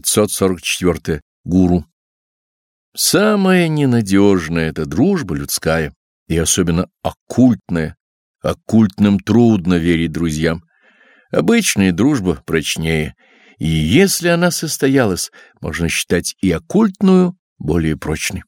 544. Гуру. Самая ненадежная — это дружба людская, и особенно оккультная. Оккультным трудно верить друзьям. Обычная дружба прочнее, и если она состоялась, можно считать и оккультную более прочной.